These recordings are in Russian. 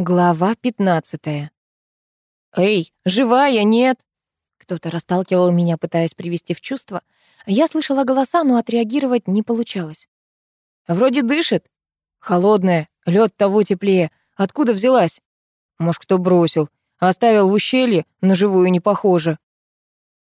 Глава 15. «Эй, живая, нет?» Кто-то расталкивал меня, пытаясь привести в чувство. Я слышала голоса, но отреагировать не получалось. «Вроде дышит. Холодная, лед того теплее. Откуда взялась? Может, кто бросил? Оставил в ущелье, на живую не похоже».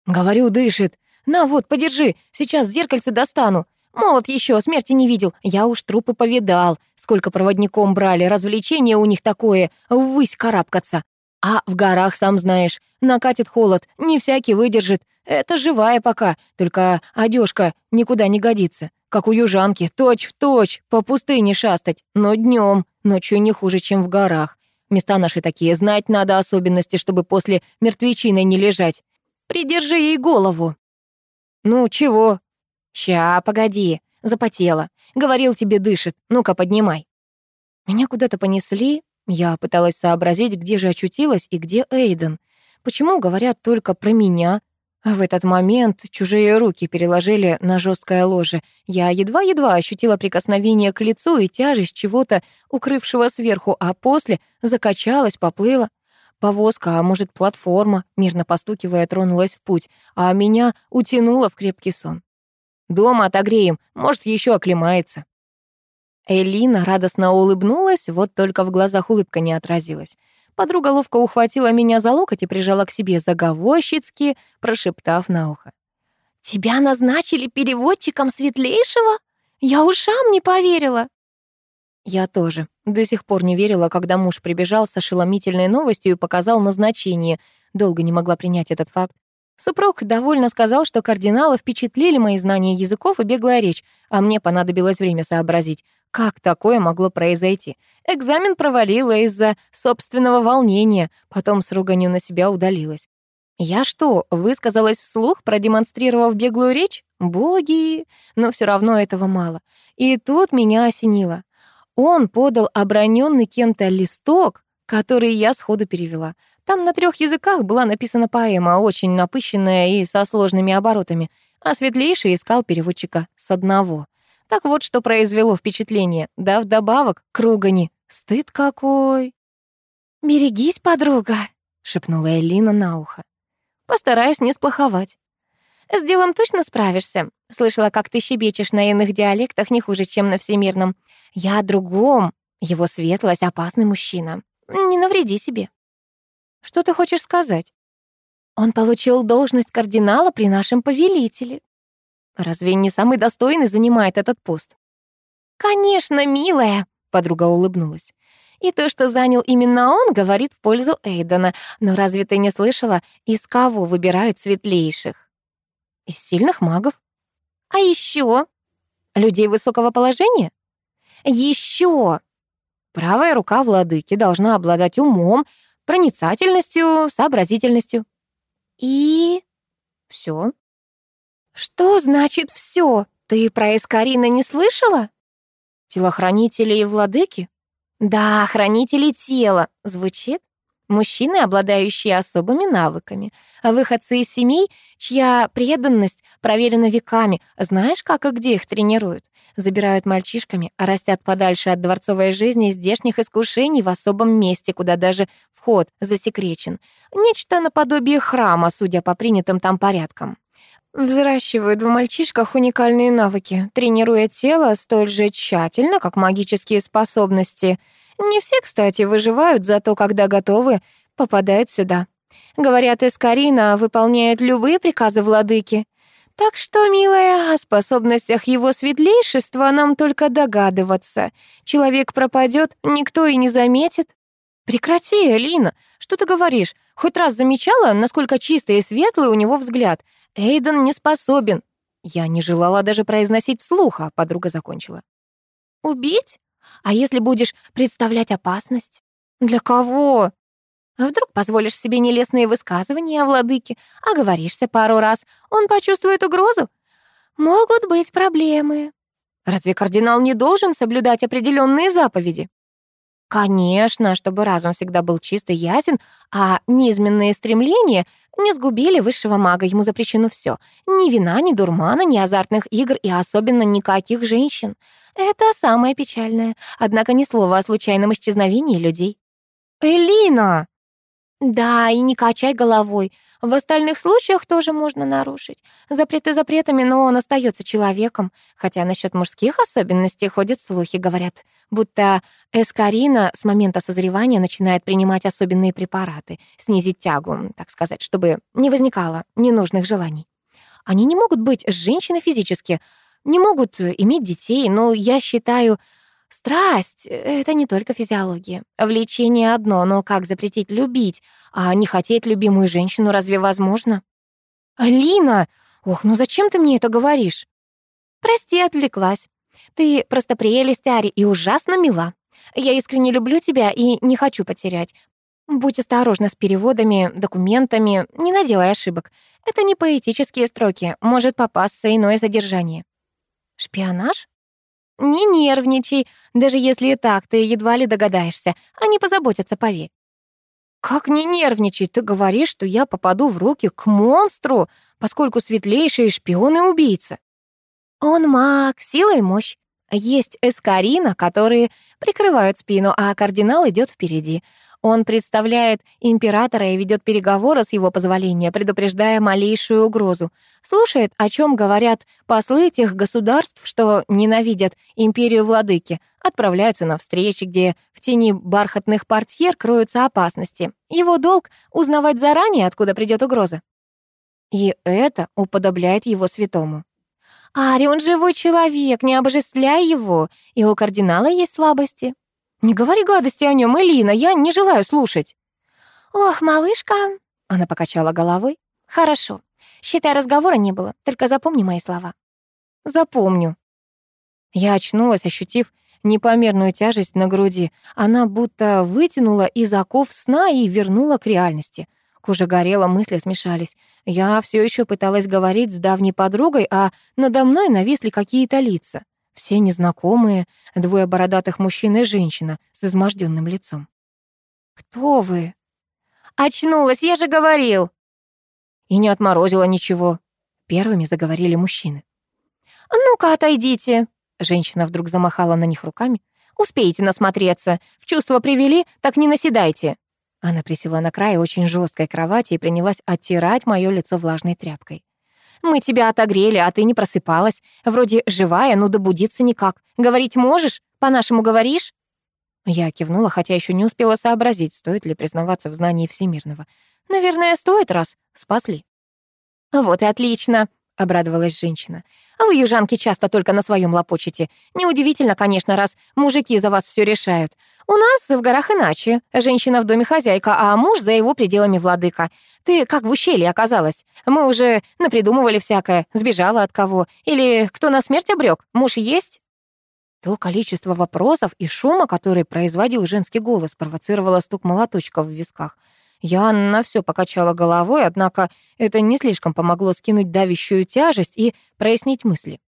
«Говорю, дышит. На вот, подержи, сейчас зеркальце достану. Молод еще, смерти не видел. Я уж трупы повидал. Сколько проводником брали, развлечение у них такое, ввысь карабкаться. А в горах, сам знаешь, накатит холод, не всякий выдержит. Это живая пока, только одежка никуда не годится. Как у южанки, точь в точь, по пустыне шастать. Но днем, ночью не хуже, чем в горах. Места наши такие, знать надо особенности, чтобы после мертвечины не лежать. Придержи ей голову. Ну, чего? «Ща, погоди, запотела. Говорил тебе, дышит. Ну-ка, поднимай». Меня куда-то понесли. Я пыталась сообразить, где же очутилась и где Эйден. Почему говорят только про меня? А в этот момент чужие руки переложили на жесткое ложе. Я едва-едва ощутила прикосновение к лицу и тяжесть чего-то, укрывшего сверху, а после закачалась, поплыла. Повозка, а может, платформа, мирно постукивая, тронулась в путь, а меня утянуло в крепкий сон. Дома отогреем, может, еще оклемается». Элина радостно улыбнулась, вот только в глазах улыбка не отразилась. Подруга ловко ухватила меня за локоть и прижала к себе заговорщицки, прошептав на ухо. «Тебя назначили переводчиком светлейшего? Я ушам не поверила!» Я тоже. До сих пор не верила, когда муж прибежал с ошеломительной новостью и показал назначение. Долго не могла принять этот факт. Супруг довольно сказал, что кардинала впечатлили мои знания языков и беглая речь, а мне понадобилось время сообразить, как такое могло произойти. Экзамен провалила из-за собственного волнения, потом с руганью на себя удалилась. Я что, высказалась вслух, продемонстрировав беглую речь? Боги! Но все равно этого мало. И тут меня осенило. Он подал оброненный кем-то листок, который я сходу перевела. Там на трех языках была написана поэма, очень напыщенная и со сложными оборотами, а светлейший искал переводчика с одного. Так вот, что произвело впечатление, да вдобавок к ругани. Стыд какой! «Берегись, подруга», — шепнула Элина на ухо. «Постараюсь не сплоховать». «С делом точно справишься? Слышала, как ты щебечешь на иных диалектах не хуже, чем на всемирном. Я о другом. Его светлость — опасный мужчина. Не навреди себе». Что ты хочешь сказать? Он получил должность кардинала при нашем повелителе. Разве не самый достойный занимает этот пост? Конечно, милая, подруга улыбнулась. И то, что занял именно он, говорит в пользу Эйдена. Но разве ты не слышала, из кого выбирают светлейших? Из сильных магов. А еще людей высокого положения? Еще правая рука владыки должна обладать умом, проницательностью, сообразительностью. И все. Что значит все? Ты про Эскарина не слышала? Телохранители и владыки? Да, хранители тела. Звучит? Мужчины, обладающие особыми навыками, а выходцы из семей, чья преданность проверена веками. Знаешь, как и где их тренируют? Забирают мальчишками, а растят подальше от дворцовой жизни и здешних искушений в особом месте, куда даже вход засекречен. Нечто наподобие храма, судя по принятым там порядкам. Взращивают в мальчишках уникальные навыки, тренируя тело столь же тщательно, как магические способности. Не все, кстати, выживают, зато когда готовы, попадают сюда. Говорят, Эскарина выполняет любые приказы владыки. Так что, милая, о способностях его светлейшества нам только догадываться. Человек пропадет, никто и не заметит. «Прекрати, Элина, что ты говоришь? Хоть раз замечала, насколько чистый и светлый у него взгляд? Эйден не способен». Я не желала даже произносить вслух, а подруга закончила. «Убить? А если будешь представлять опасность? Для кого? А вдруг позволишь себе нелестные высказывания о владыке, оговоришься пару раз, он почувствует угрозу? Могут быть проблемы. Разве кардинал не должен соблюдать определенные заповеди? Конечно, чтобы разум всегда был чист и ясен, а низменные стремления не сгубили высшего мага, ему запрещено все. Ни вина, ни дурмана, ни азартных игр и особенно никаких женщин. Это самое печальное. Однако ни слова о случайном исчезновении людей. Элина! Да, и не качай головой. В остальных случаях тоже можно нарушить. Запреты запретами, но он остается человеком. Хотя насчет мужских особенностей ходят слухи, говорят, будто эскарина с момента созревания начинает принимать особенные препараты, снизить тягу, так сказать, чтобы не возникало ненужных желаний. Они не могут быть с женщиной физически, не могут иметь детей, но я считаю, Страсть — это не только физиология. Влечение одно, но как запретить любить, а не хотеть любимую женщину разве возможно? Алина! Ох, ну зачем ты мне это говоришь? Прости, отвлеклась. Ты просто прелесть, Ари, и ужасно мила. Я искренне люблю тебя и не хочу потерять. Будь осторожна с переводами, документами, не наделай ошибок. Это не поэтические строки, может попасться иное задержание. Шпионаж? Не нервничай, даже если и так, ты едва ли догадаешься. Они позаботятся, поверь. Как не нервничай? Ты говоришь, что я попаду в руки к монстру, поскольку светлейший шпион и убийца. Он маг, сила и мощь. Есть эскарина, которые прикрывают спину, а кардинал идет впереди. Он представляет императора и ведет переговоры с его позволения, предупреждая малейшую угрозу. Слушает, о чем говорят послы тех государств, что ненавидят империю владыки, отправляются на встречи, где в тени бархатных портьер кроются опасности. Его долг — узнавать заранее, откуда придет угроза. И это уподобляет его святому. «Ари, он живой человек, не обожествляй его, и у кардинала есть слабости. «Не говори гадости о нем, Элина, я не желаю слушать». «Ох, малышка», — она покачала головой. «Хорошо. Считай, разговора не было, только запомни мои слова». «Запомню». Я очнулась, ощутив непомерную тяжесть на груди. Она будто вытянула из оков сна и вернула к реальности. Кожа горела, мысли смешались. Я все еще пыталась говорить с давней подругой, а надо мной нависли какие-то лица. Все незнакомые, двое бородатых мужчин и женщина с изможденным лицом. «Кто вы?» «Очнулась, я же говорил!» И не отморозила ничего. Первыми заговорили мужчины. «Ну-ка, отойдите!» Женщина вдруг замахала на них руками. «Успеете насмотреться. В чувство привели, так не наседайте!» Она присела на край очень жесткой кровати и принялась оттирать мое лицо влажной тряпкой. Мы тебя отогрели, а ты не просыпалась. Вроде живая, но добудиться никак. Говорить можешь? По-нашему говоришь?» Я кивнула, хотя еще не успела сообразить, стоит ли признаваться в знании всемирного. «Наверное, стоит, раз спасли». «Вот и отлично», — обрадовалась женщина. «Вы, южанки, часто только на своем лопочете. Неудивительно, конечно, раз мужики за вас все решают. У нас в горах иначе. Женщина в доме хозяйка, а муж за его пределами владыка. Ты как в ущелье оказалась. Мы уже напридумывали всякое. Сбежала от кого? Или кто на смерть обрек? Муж есть?» То количество вопросов и шума, который производил женский голос, провоцировало стук молоточков в висках — я на все покачала головой, однако это не слишком помогло скинуть давящую тяжесть и прояснить мысли.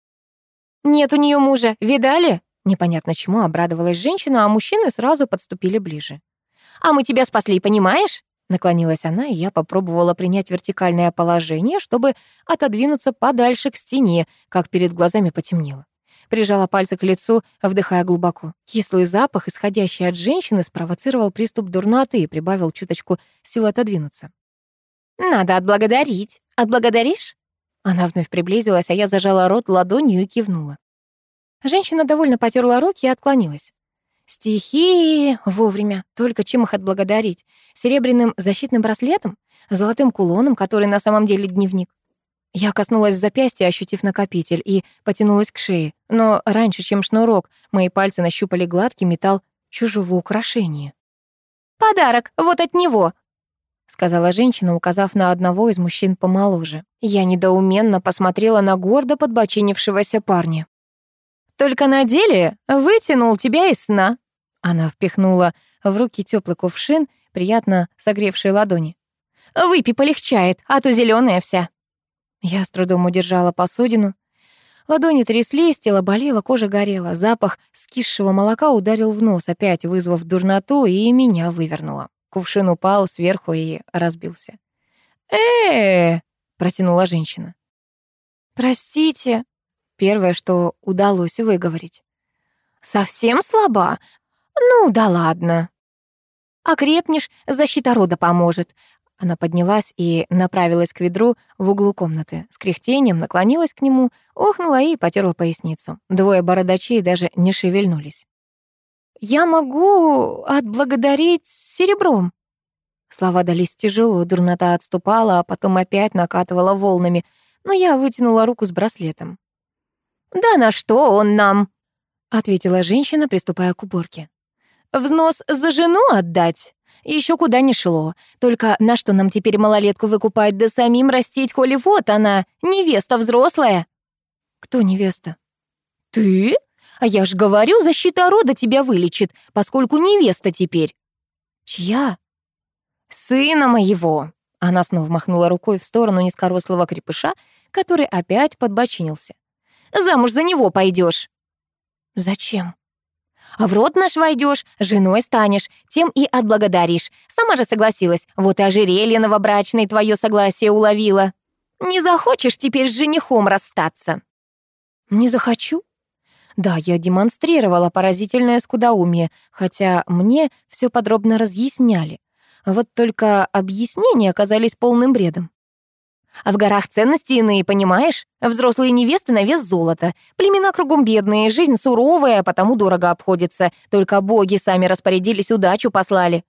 «Нет у нее мужа, видали?» Непонятно чему обрадовалась женщина, а мужчины сразу подступили ближе. «А мы тебя спасли, понимаешь?» Наклонилась она, и я попробовала принять вертикальное положение, чтобы отодвинуться подальше к стене, как перед глазами потемнело. Прижала пальцы к лицу, вдыхая глубоко. Кислый запах, исходящий от женщины, спровоцировал приступ дурноты и прибавил чуточку сил отодвинуться. «Надо отблагодарить. Отблагодаришь?» Она вновь приблизилась, а я зажала рот ладонью и кивнула. Женщина довольно потерла руки и отклонилась. Стихи вовремя, только чем их отблагодарить? Серебряным защитным браслетом? Золотым кулоном, который на самом деле дневник? Я коснулась запястья, ощутив накопитель, и потянулась к шее. Но раньше, чем шнурок, мои пальцы нащупали гладкий металл чужого украшения. «Подарок, вот от него!» — сказала женщина, указав на одного из мужчин помоложе. Я недоуменно посмотрела на гордо подбочинившегося парня. «Только на деле вытянул тебя из сна!» Она впихнула в руки теплый кувшин, приятно согревший ладони. «Выпей, полегчает, а то зеленая вся!» Я с трудом удержала посудину. Ладони тряслись, тело болело, кожа горела. Запах скисшего молока ударил в нос, опять вызвав дурноту, и меня вывернуло. Кувшин упал сверху и разбился. э протянула женщина. «Простите», — первое, что удалось выговорить. «Совсем слаба? Ну да ладно». Окрепнешь, защита рода поможет. Она поднялась и направилась к ведру в углу комнаты. С кряхтением наклонилась к нему, охнула и потерла поясницу. Двое бородачей даже не шевельнулись. «Я могу отблагодарить серебром». Слова дались тяжело, дурнота отступала, а потом опять накатывала волнами, но я вытянула руку с браслетом. «Да на что он нам?» — ответила женщина, приступая к уборке. «Взнос за жену отдать? Еще куда не шло. Только на что нам теперь малолетку выкупать, да самим растить, коли вот она, невеста взрослая?» «Кто невеста?» «Ты? А я ж говорю, защита рода тебя вылечит, поскольку невеста теперь». «Чья?» «Сына моего!» Она снова махнула рукой в сторону низкорослого крепыша, который опять подбочинился. «Замуж за него пойдешь. «Зачем?» А в род наш войдешь, женой станешь, тем и отблагодаришь. Сама же согласилась, вот и ожерелье новобрачное твое согласие уловила. Не захочешь теперь с женихом расстаться?» «Не захочу?» Да, я демонстрировала поразительное скудоумие, хотя мне все подробно разъясняли. Вот только объяснения оказались полным бредом. А в горах ценности иные, понимаешь? Взрослые невесты на вес золота. Племена кругом бедные, жизнь суровая, потому дорого обходится. Только боги сами распорядились, удачу послали.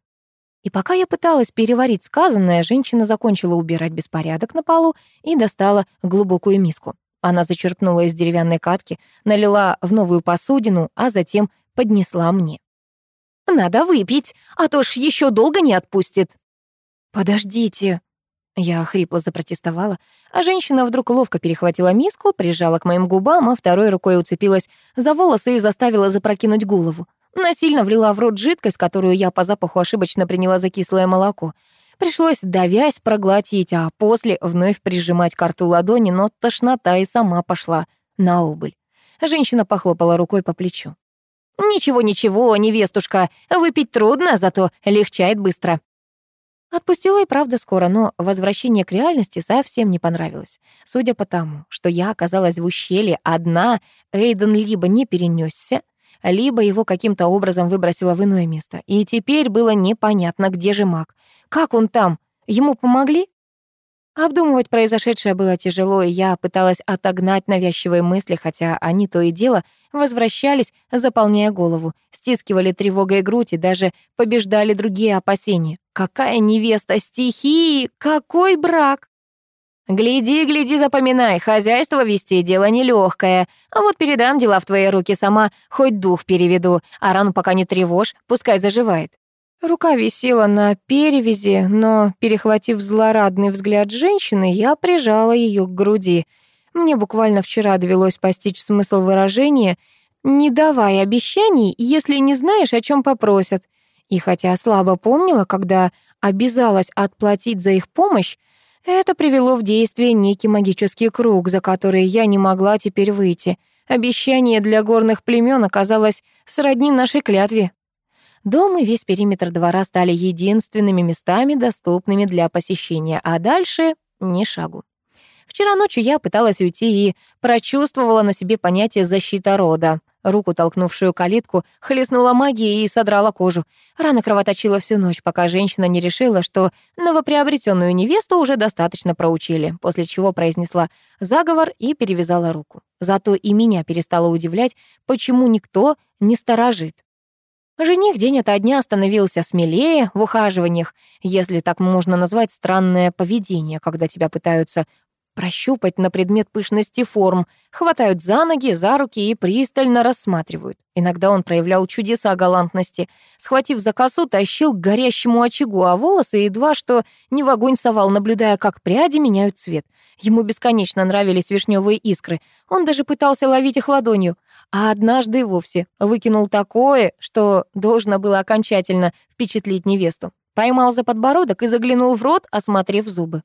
И пока я пыталась переварить сказанное, женщина закончила убирать беспорядок на полу и достала глубокую миску. Она зачерпнула из деревянной катки, налила в новую посудину, а затем поднесла мне. «Надо выпить, а то ж еще долго не отпустит». «Подождите», я хрипло запротестовала, а женщина вдруг ловко перехватила миску, прижала к моим губам, а второй рукой уцепилась за волосы и заставила запрокинуть голову. Насильно влила в рот жидкость, которую я по запаху ошибочно приняла за кислое молоко. Пришлось, давясь, проглотить, а после вновь прижимать к рту ладони, но тошнота и сама пошла на убыль. Женщина похлопала рукой по плечу. «Ничего, ничего, невестушка, выпить трудно, зато легчает быстро. Отпустила и правда скоро, но возвращение к реальности совсем не понравилось. Судя по тому, что я оказалась в ущелье одна, Эйден либо не перенесся, либо его каким-то образом выбросило в иное место. И теперь было непонятно, где же маг. Как он там? Ему помогли? Обдумывать произошедшее было тяжело, и я пыталась отогнать навязчивые мысли, хотя они то и дело возвращались, заполняя голову, стискивали тревогой грудь и даже побеждали другие опасения. Какая невеста стихии, какой брак! Гляди, гляди, запоминай, хозяйство вести дело нелегкое. А вот передам дела в твои руки сама, хоть дух переведу, а рану пока не тревожь, пускай заживает. Рука висела на перевязи, но, перехватив злорадный взгляд женщины, я прижала ее к груди. Мне буквально вчера довелось постичь смысл выражения «не давай обещаний, если не знаешь, о чем попросят». И хотя слабо помнила, когда обязалась отплатить за их помощь, это привело в действие некий магический круг, за который я не могла теперь выйти. Обещание для горных племен оказалось сродни нашей клятве. Дом и весь периметр двора стали единственными местами, доступными для посещения, а дальше — ни шагу. Вчера ночью я пыталась уйти и прочувствовала на себе понятие «защита рода». Руку, толкнувшую калитку, хлестнула магией и содрала кожу. Рана кровоточила всю ночь, пока женщина не решила, что новоприобретенную невесту уже достаточно проучили, после чего произнесла заговор и перевязала руку. Зато и меня перестало удивлять, почему никто не сторожит. Жених день ото дня становился смелее в ухаживаниях, если так можно назвать странное поведение, когда тебя пытаются прощупать на предмет пышности форм, хватают за ноги, за руки и пристально рассматривают. Иногда он проявлял чудеса галантности. Схватив за косу, тащил к горящему очагу, а волосы едва что не в огонь совал, наблюдая, как пряди меняют цвет. Ему бесконечно нравились вишневые искры. Он даже пытался ловить их ладонью. А однажды вовсе выкинул такое, что должно было окончательно впечатлить невесту. Поймал за подбородок и заглянул в рот, осмотрев зубы.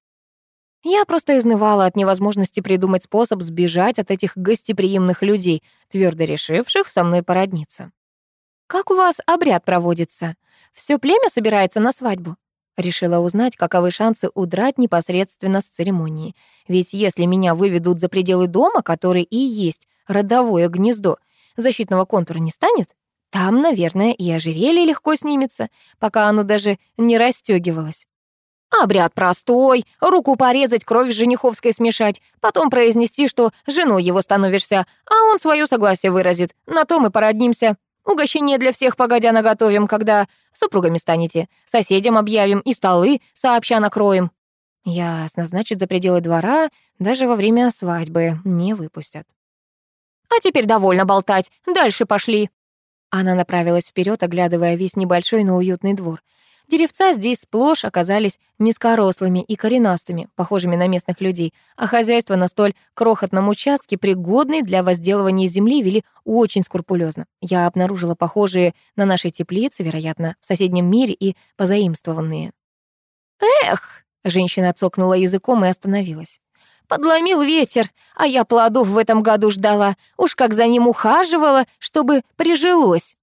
Я просто изнывала от невозможности придумать способ сбежать от этих гостеприимных людей, твердо решивших со мной породниться. «Как у вас обряд проводится? Все племя собирается на свадьбу?» Решила узнать, каковы шансы удрать непосредственно с церемонии. Ведь если меня выведут за пределы дома, который и есть родовое гнездо, защитного контура не станет? Там, наверное, и ожерелье легко снимется, пока оно даже не расстегивалось. Обряд простой, руку порезать, кровь с жениховской смешать, потом произнести, что женой его становишься, а он свое согласие выразит. На то мы породнимся. Угощение для всех погодя наготовим, когда супругами станете. Соседям объявим и столы сообща накроем. Ясно, значит, за пределы двора даже во время свадьбы не выпустят. А теперь довольно болтать, дальше пошли. Она направилась вперед, оглядывая весь небольшой, но уютный двор. Деревца здесь сплошь оказались низкорослыми и коренастыми, похожими на местных людей, а хозяйство на столь крохотном участке, пригодный для возделывания земли, вели очень скрупулезно. Я обнаружила похожие на наши теплицы, вероятно, в соседнем мире и позаимствованные. «Эх!» — женщина цокнула языком и остановилась. Подломил ветер, а я плодов в этом году ждала. Уж как за ним ухаживала, чтобы прижилось.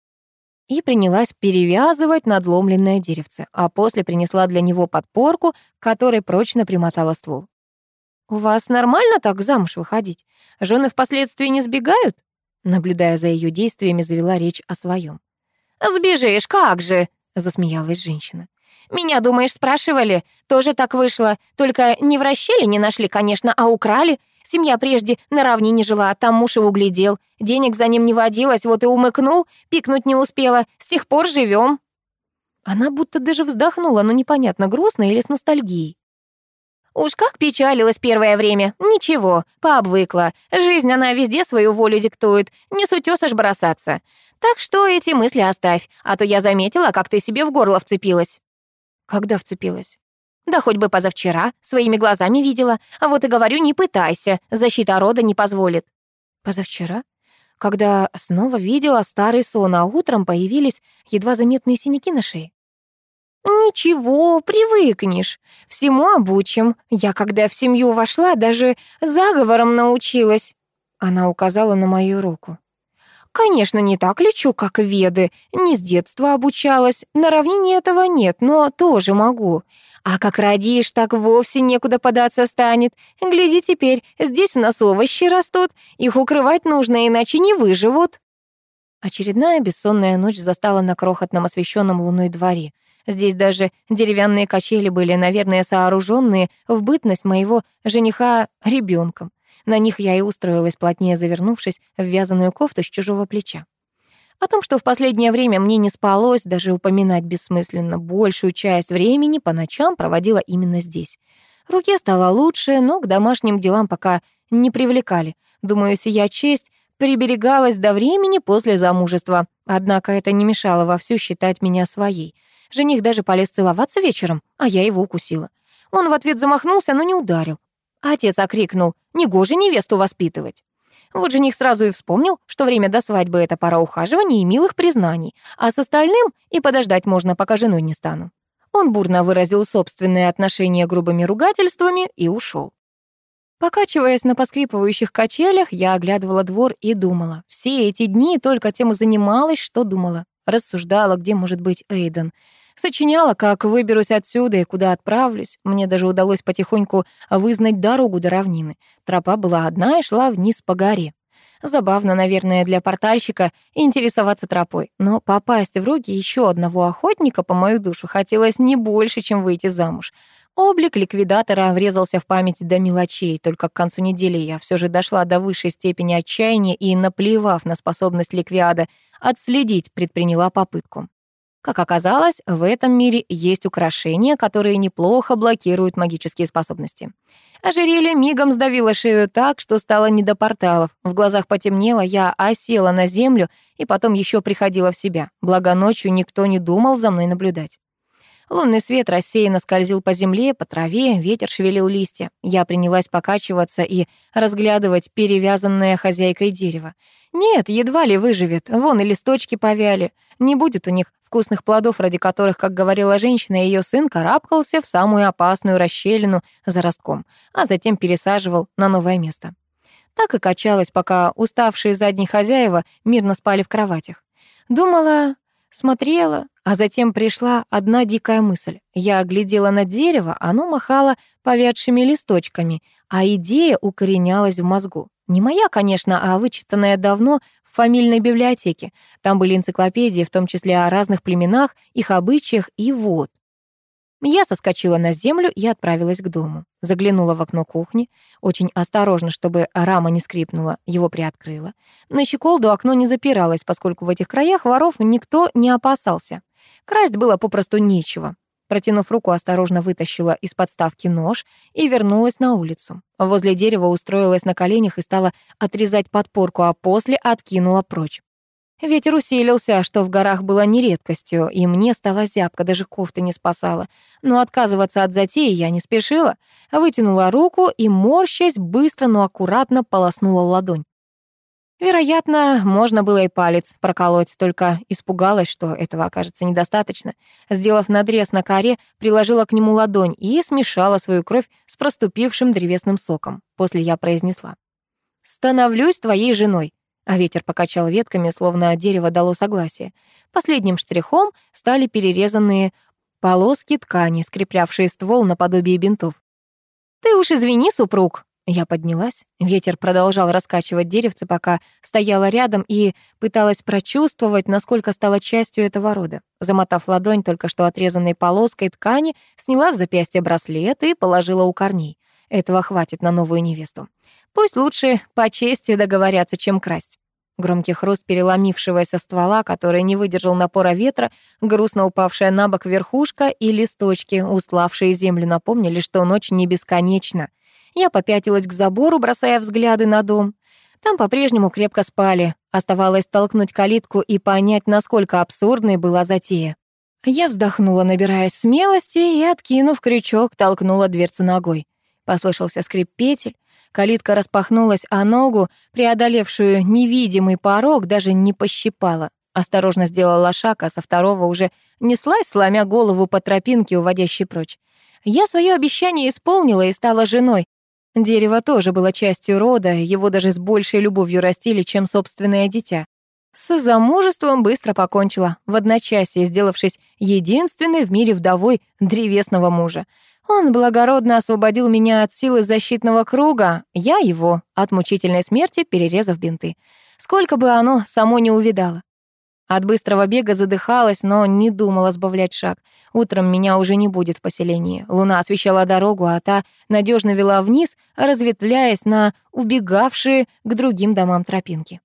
И принялась перевязывать надломленное деревце, а после принесла для него подпорку, которой прочно примотала ствол. «У вас нормально так замуж выходить? Жены впоследствии не сбегают?» Наблюдая за ее действиями, завела речь о своем. «Сбежишь, как же!» — засмеялась женщина. Меня, думаешь, спрашивали? Тоже так вышло. Только не в расщеле не нашли, конечно, а украли. Семья прежде на равнине жила, там муж и углядел. Денег за ним не водилось, вот и умыкнул, пикнуть не успела. С тех пор живем. Она будто даже вздохнула, но непонятно, грустно или с ностальгией. Уж как печалилась первое время. Ничего, пообвыкла. Жизнь она везде свою волю диктует. Не с утёса ж бросаться. Так что эти мысли оставь, а то я заметила, как ты себе в горло вцепилась. Когда вцепилась? Да хоть бы позавчера, своими глазами видела. А вот и говорю, не пытайся, защита рода не позволит. Позавчера? Когда снова видела старый сон, а утром появились едва заметные синяки на шее. «Ничего, привыкнешь. Всему обучим. Я, когда в семью вошла, даже заговором научилась». Она указала на мою руку. Конечно, не так лечу, как веды, не с детства обучалась, на равнине этого нет, но тоже могу. А как родишь, так вовсе некуда податься станет. Гляди теперь, здесь у нас овощи растут, их укрывать нужно, иначе не выживут. Очередная бессонная ночь застала на крохотном освещенном луной дворе. Здесь даже деревянные качели были, наверное, сооруженные в бытность моего жениха ребенком. На них я и устроилась, плотнее завернувшись в вязаную кофту с чужого плеча. О том, что в последнее время мне не спалось, даже упоминать бессмысленно, большую часть времени по ночам проводила именно здесь. Руке стало лучше, но к домашним делам пока не привлекали. Думаю, сия честь приберегалась до времени после замужества. Однако это не мешало вовсю считать меня своей. Жених даже полез целоваться вечером, а я его укусила. Он в ответ замахнулся, но не ударил. Отец окрикнул, негоже невесту воспитывать. Вот жених сразу и вспомнил, что время до свадьбы — это пора ухаживания и милых признаний, а с остальным и подождать можно, пока женой не стану. Он бурно выразил собственное отношение грубыми ругательствами и ушел. Покачиваясь на поскрипывающих качелях, я оглядывала двор и думала. Все эти дни только тем и занималась, что думала. Рассуждала, где может быть Эйден. Сочиняла, как выберусь отсюда и куда отправлюсь. Мне даже удалось потихоньку вызнать дорогу до равнины. Тропа была одна и шла вниз по горе. Забавно, наверное, для портальщика интересоваться тропой, но попасть в руки еще одного охотника по мою душу хотелось не больше, чем выйти замуж. Облик ликвидатора врезался в память до мелочей, только к концу недели я все же дошла до высшей степени отчаяния и, наплевав на способность ликвиада, отследить предприняла попытку. Как оказалось, в этом мире есть украшения, которые неплохо блокируют магические способности. Ожерелье мигом сдавило шею так, что стало не до порталов. В глазах потемнело, я осела на землю и потом еще приходила в себя. Благо ночью никто не думал за мной наблюдать. Лунный свет рассеянно скользил по земле, по траве, ветер шевелил листья. Я принялась покачиваться и разглядывать перевязанное хозяйкой дерево. Нет, едва ли выживет, вон и листочки повяли. Не будет у них вкусных плодов, ради которых, как говорила женщина, ее сын карабкался в самую опасную расщелину за ростком, а затем пересаживал на новое место. Так и качалась, пока уставшие задние хозяева мирно спали в кроватях. Думала, смотрела, а затем пришла одна дикая мысль. Я оглядела на дерево, оно махало повядшими листочками, а идея укоренялась в мозгу. Не моя, конечно, а вычитанная давно фамильной библиотеке. Там были энциклопедии, в том числе о разных племенах, их обычаях и вот. Я соскочила на землю и отправилась к дому. Заглянула в окно кухни, очень осторожно, чтобы рама не скрипнула, его приоткрыла. На щеколду окно не запиралось, поскольку в этих краях воров никто не опасался. Красть было попросту нечего. Протянув руку, осторожно вытащила из подставки нож и вернулась на улицу. Возле дерева устроилась на коленях и стала отрезать подпорку, а после откинула прочь. Ветер усилился, что в горах было не редкостью, и мне стала зябко, даже кофта не спасала. Но отказываться от затеи я не спешила. Вытянула руку и, морщась, быстро, но аккуратно полоснула ладонь. Вероятно, можно было и палец проколоть, только испугалась, что этого окажется недостаточно. Сделав надрез на коре, приложила к нему ладонь и смешала свою кровь с проступившим древесным соком. После я произнесла. «Становлюсь твоей женой а ветер покачал ветками, словно дерево дало согласие. Последним штрихом стали перерезанные полоски ткани, скреплявшие ствол наподобие бинтов. «Ты уж извини, супруг!» Я поднялась. Ветер продолжал раскачивать деревце, пока стояла рядом и пыталась прочувствовать, насколько стала частью этого рода. Замотав ладонь только что отрезанной полоской ткани, сняла с запястья браслет и положила у корней. Этого хватит на новую невесту. Пусть лучше по чести договорятся, чем красть. Громкий хруст переломившегося ствола, который не выдержал напора ветра, грустно упавшая на бок верхушка и листочки, устлавшие землю, напомнили, что ночь не бесконечна. Я попятилась к забору, бросая взгляды на дом. Там по-прежнему крепко спали. Оставалось толкнуть калитку и понять, насколько абсурдной была затея. Я вздохнула, набираясь смелости, и, откинув крючок, толкнула дверцу ногой. Послышался скрип петель. Калитка распахнулась, а ногу, преодолевшую невидимый порог, даже не пощипала. Осторожно сделала шаг, а со второго уже неслась, сломя голову по тропинке, уводящей прочь. Я свое обещание исполнила и стала женой. Дерево тоже было частью рода, его даже с большей любовью растили, чем собственное дитя. С замужеством быстро покончила, в одночасье сделавшись единственной в мире вдовой древесного мужа. Он благородно освободил меня от силы защитного круга, я его от мучительной смерти, перерезав бинты. Сколько бы оно само не увидало. От быстрого бега задыхалась, но не думала сбавлять шаг. Утром меня уже не будет в поселении. Луна освещала дорогу, а та надежно вела вниз, разветвляясь на убегавшие к другим домам тропинки.